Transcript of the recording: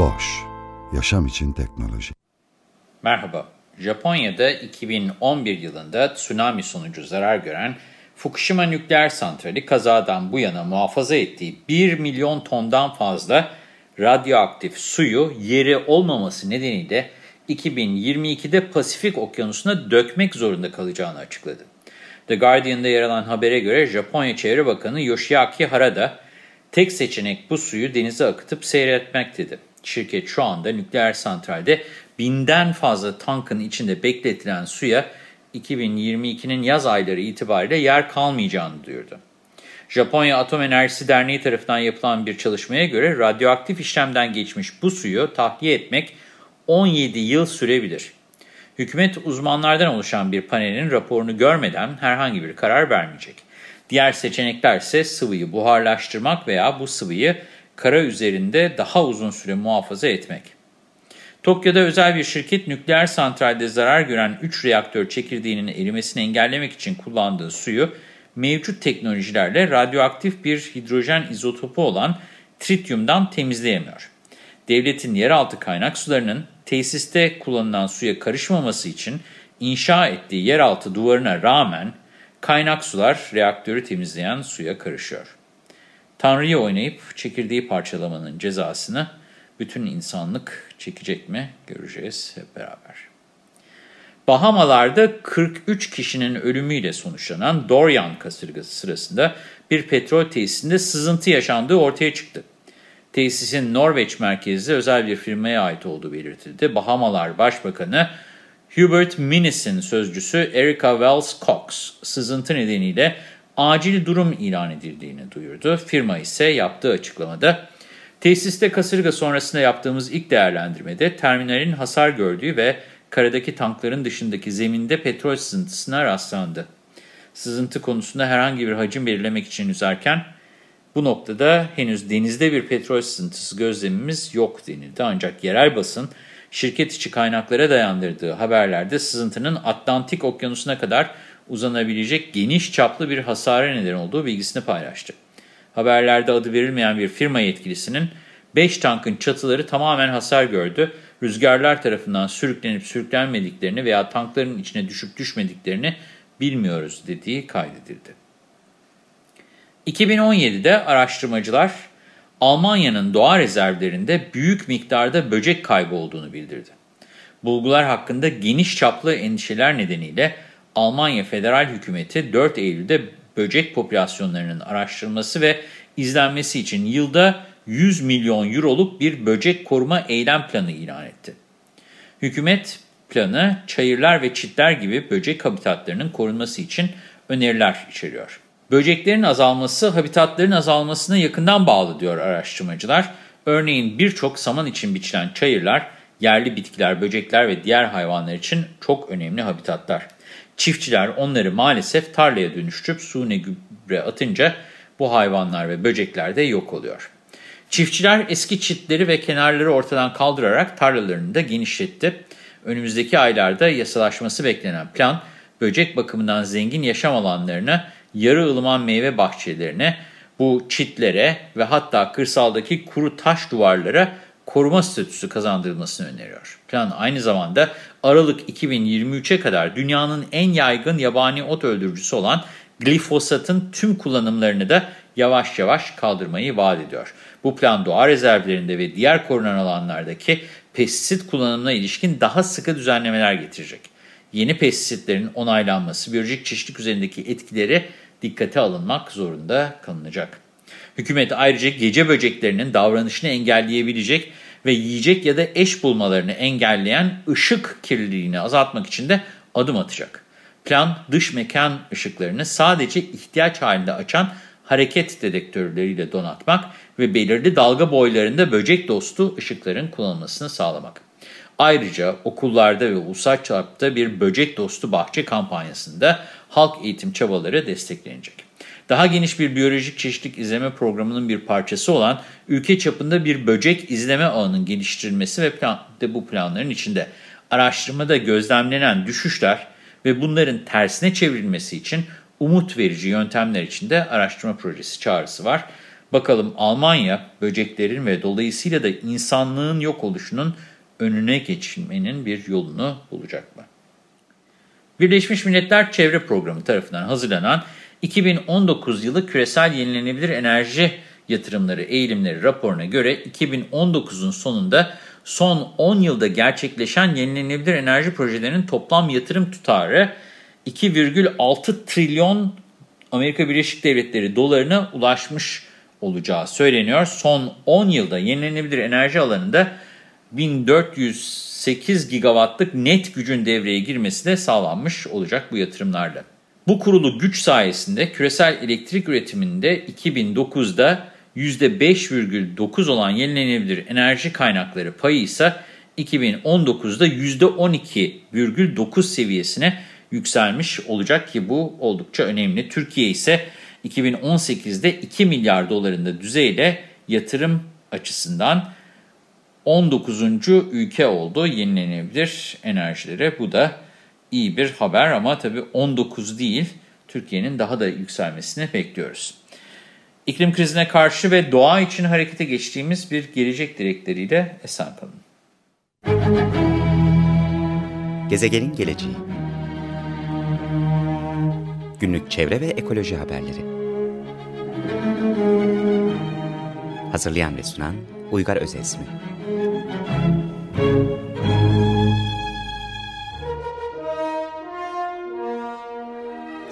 Boş, yaşam için teknoloji. Merhaba, Japonya'da 2011 yılında tsunami sonucu zarar gören Fukushima nükleer santrali kazadan bu yana muhafaza ettiği 1 milyon tondan fazla radyoaktif suyu yeri olmaması nedeniyle 2022'de Pasifik Okyanusu'na dökmek zorunda kalacağını açıkladı. The Guardian'da yer alan habere göre Japonya Çevre Bakanı Yoshiaki Harada, tek seçenek bu suyu denize akıtıp seyretmek dedi. Şirket şu anda nükleer santralde binden fazla tankın içinde bekletilen suya 2022'nin yaz ayları itibariyle yer kalmayacağını duyurdu. Japonya Atom Enerjisi Derneği tarafından yapılan bir çalışmaya göre radyoaktif işlemden geçmiş bu suyu tahliye etmek 17 yıl sürebilir. Hükümet uzmanlardan oluşan bir panelin raporunu görmeden herhangi bir karar vermeyecek. Diğer seçenekler ise sıvıyı buharlaştırmak veya bu sıvıyı kara üzerinde daha uzun süre muhafaza etmek. Tokyo'da özel bir şirket nükleer santralde zarar gören 3 reaktör çekirdeğinin erimesini engellemek için kullandığı suyu mevcut teknolojilerle radyoaktif bir hidrojen izotopu olan trityumdan temizleyemiyor. Devletin yeraltı kaynak sularının tesiste kullanılan suya karışmaması için inşa ettiği yeraltı duvarına rağmen kaynak sular reaktörü temizleyen suya karışıyor. Tanrı'yı oynayıp çekirdeği parçalamanın cezasını bütün insanlık çekecek mi göreceğiz hep beraber. Bahamalarda 43 kişinin ölümüyle sonuçlanan Dorian kasırgası sırasında bir petrol tesisinde sızıntı yaşandığı ortaya çıktı. Tesisin Norveç merkezli özel bir firmaya ait olduğu belirtildi. Bahamalar Başbakanı Hubert Minnis'in sözcüsü Erica Wells Cox, sızıntı nedeniyle acil durum ilan edildiğini duyurdu. Firma ise yaptığı açıklamada, tesiste kasırga sonrasında yaptığımız ilk değerlendirmede terminalin hasar gördüğü ve karadaki tankların dışındaki zeminde petrol sızıntısına rastlandı. Sızıntı konusunda herhangi bir hacim belirlemek için yüzerken, bu noktada henüz denizde bir petrol sızıntısı gözlemimiz yok denildi. Ancak yerel basın şirket içi kaynaklara dayandırdığı haberlerde sızıntının Atlantik Okyanusu'na kadar uzanabilecek geniş çaplı bir hasara neden olduğu bilgisini paylaştı. Haberlerde adı verilmeyen bir firma yetkilisinin 5 tankın çatıları tamamen hasar gördü, rüzgarlar tarafından sürüklenip sürüklenmediklerini veya tankların içine düşüp düşmediklerini bilmiyoruz dediği kaydedildi. 2017'de araştırmacılar Almanya'nın doğa rezervlerinde büyük miktarda böcek kaybı olduğunu bildirdi. Bulgular hakkında geniş çaplı endişeler nedeniyle Almanya Federal Hükümeti 4 Eylül'de böcek popülasyonlarının araştırılması ve izlenmesi için yılda 100 milyon euroluk bir böcek koruma eylem planı ilan etti. Hükümet planı çayırlar ve çitler gibi böcek habitatlarının korunması için öneriler içeriyor. Böceklerin azalması habitatların azalmasına yakından bağlı diyor araştırmacılar. Örneğin birçok saman için biçilen çayırlar, yerli bitkiler, böcekler ve diğer hayvanlar için çok önemli habitatlar. Çiftçiler onları maalesef tarlaya dönüştürüp suni gübre atınca bu hayvanlar ve böcekler de yok oluyor. Çiftçiler eski çitleri ve kenarları ortadan kaldırarak tarlalarını da genişletti. Önümüzdeki aylarda yasalaşması beklenen plan, böcek bakımından zengin yaşam alanlarına, yarı ılıman meyve bahçelerine, bu çitlere ve hatta kırsaldaki kuru taş duvarlara koruma statüsü kazandırılmasını öneriyor. Plan aynı zamanda Aralık 2023'e kadar dünyanın en yaygın yabani ot öldürücüsü olan glifosatın tüm kullanımlarını da yavaş yavaş kaldırmayı vaat ediyor. Bu plan doğa rezervlerinde ve diğer korunan alanlardaki pestisit kullanımına ilişkin daha sıkı düzenlemeler getirecek. Yeni pestisitlerin onaylanması, biyolojik çeşitlilik üzerindeki etkileri dikkate alınmak zorunda kalınacak. Hükümet ayrıca gece böceklerinin davranışını engelleyebilecek ve yiyecek ya da eş bulmalarını engelleyen ışık kirliliğini azaltmak için de adım atacak. Plan dış mekan ışıklarını sadece ihtiyaç halinde açan hareket dedektörleriyle donatmak ve belirli dalga boylarında böcek dostu ışıkların kullanılmasını sağlamak. Ayrıca okullarda ve ulusal çapta bir böcek dostu bahçe kampanyasında halk eğitim çabaları desteklenecek. Daha geniş bir biyolojik çeşitlilik izleme programının bir parçası olan ülke çapında bir böcek izleme ağının geliştirilmesi ve plan, de bu planların içinde araştırmada gözlemlenen düşüşler ve bunların tersine çevrilmesi için umut verici yöntemler içinde araştırma projesi çağrısı var. Bakalım Almanya böceklerin ve dolayısıyla da insanlığın yok oluşunun önüne geçilmenin bir yolunu bulacak mı? Birleşmiş Milletler Çevre Programı tarafından hazırlanan 2019 yılı küresel yenilenebilir enerji yatırımları eğilimleri raporuna göre 2019'un sonunda son 10 yılda gerçekleşen yenilenebilir enerji projelerinin toplam yatırım tutarı 2,6 trilyon Amerika Birleşik Devletleri dolarına ulaşmış olacağı söyleniyor. Son 10 yılda yenilenebilir enerji alanında 1408 gigawattlık net gücün devreye girmesi de sağlanmış olacak bu yatırımlarla. Bu kurulu güç sayesinde küresel elektrik üretiminde 2009'da %5,9 olan yenilenebilir enerji kaynakları payı ise 2019'da %12,9 seviyesine yükselmiş olacak ki bu oldukça önemli. Türkiye ise 2018'de 2 milyar dolarında düzeyle yatırım açısından 19. ülke oldu yenilenebilir enerjilere. Bu da iyi bir haber ama tabii 19 değil Türkiye'nin daha da yükselmesini bekliyoruz. İklim krizine karşı ve doğa için harekete geçtiğimiz bir gelecek dilekleriyle esen kalın. Gezegenin geleceği Günlük çevre ve ekoloji haberleri Hazırlayan ve sunan Uygar Özesmi